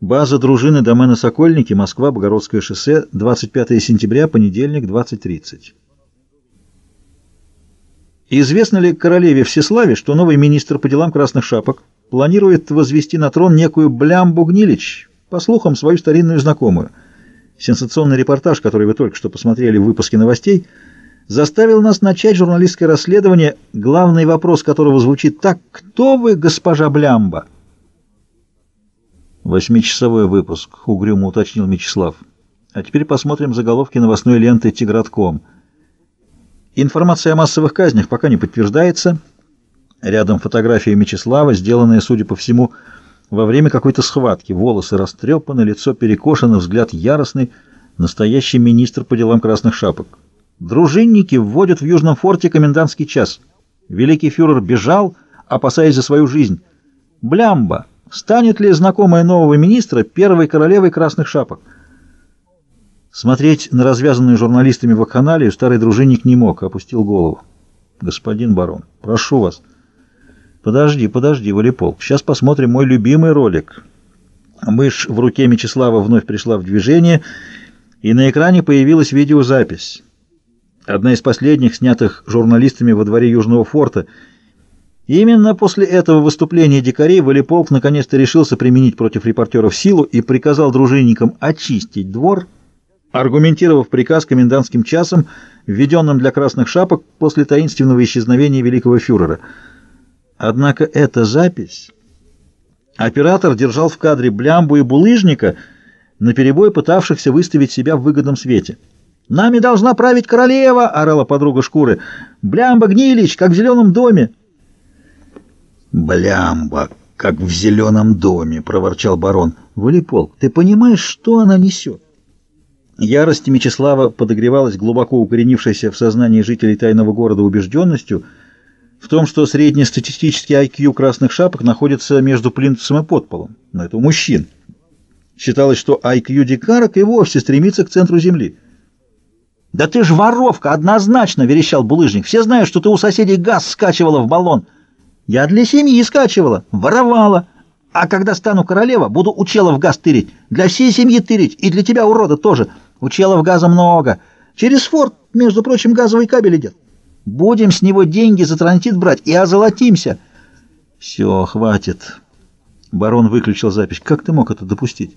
База дружины домена Сокольники, Москва, Богородское шоссе, 25 сентября, понедельник, 20.30. Известно ли королеве Всеславе, что новый министр по делам красных шапок планирует возвести на трон некую Блямбу Гнилич, по слухам, свою старинную знакомую? Сенсационный репортаж, который вы только что посмотрели в выпуске новостей, заставил нас начать журналистское расследование, главный вопрос которого звучит так «Кто вы, госпожа Блямба?» Восьмичасовой выпуск, угрюмо уточнил Мечислав. А теперь посмотрим заголовки новостной ленты «Тигратком». Информация о массовых казнях пока не подтверждается. Рядом фотография Мечислава, сделанная, судя по всему, во время какой-то схватки. Волосы растрепаны, лицо перекошено, взгляд яростный. Настоящий министр по делам красных шапок. Дружинники вводят в Южном форте комендантский час. Великий фюрер бежал, опасаясь за свою жизнь. Блямба! Станет ли знакомая нового министра первой королевой красных шапок? Смотреть на развязанную журналистами вакханалию старый дружинник не мог, опустил голову. «Господин барон, прошу вас». «Подожди, подожди, Валиполк, сейчас посмотрим мой любимый ролик». Мышь в руке Мечислава вновь пришла в движение, и на экране появилась видеозапись. Одна из последних, снятых журналистами во дворе Южного форта — именно после этого выступления дикарей Валиполк наконец-то решился применить против репортеров силу и приказал дружинникам очистить двор, аргументировав приказ комендантским часом, введенным для красных шапок после таинственного исчезновения великого фюрера. Однако эта запись... Оператор держал в кадре блямбу и булыжника, наперебой пытавшихся выставить себя в выгодном свете. «Нами должна править королева!» — орала подруга шкуры. «Блямба гнилич, как в зеленом доме!» «Блямба, как в зеленом доме!» — проворчал барон. «Валиполк, ты понимаешь, что она несет?» Ярость Мечислава подогревалась глубоко укоренившейся в сознании жителей тайного города убежденностью в том, что среднестатистический IQ красных шапок находится между плинтусом и подполом. Но это у мужчин. Считалось, что IQ дикарок и вовсе стремится к центру Земли. «Да ты ж воровка, однозначно!» — верещал булыжник. «Все знают, что ты у соседей газ скачивала в баллон!» Я для семьи скачивала, воровала. А когда стану королева, буду у челов газ тырить. Для всей семьи тырить. И для тебя, урода, тоже. У челов газа много. Через форт, между прочим, газовый кабель идет. Будем с него деньги за транзит брать и озолотимся. Все, хватит. Барон выключил запись. Как ты мог это допустить?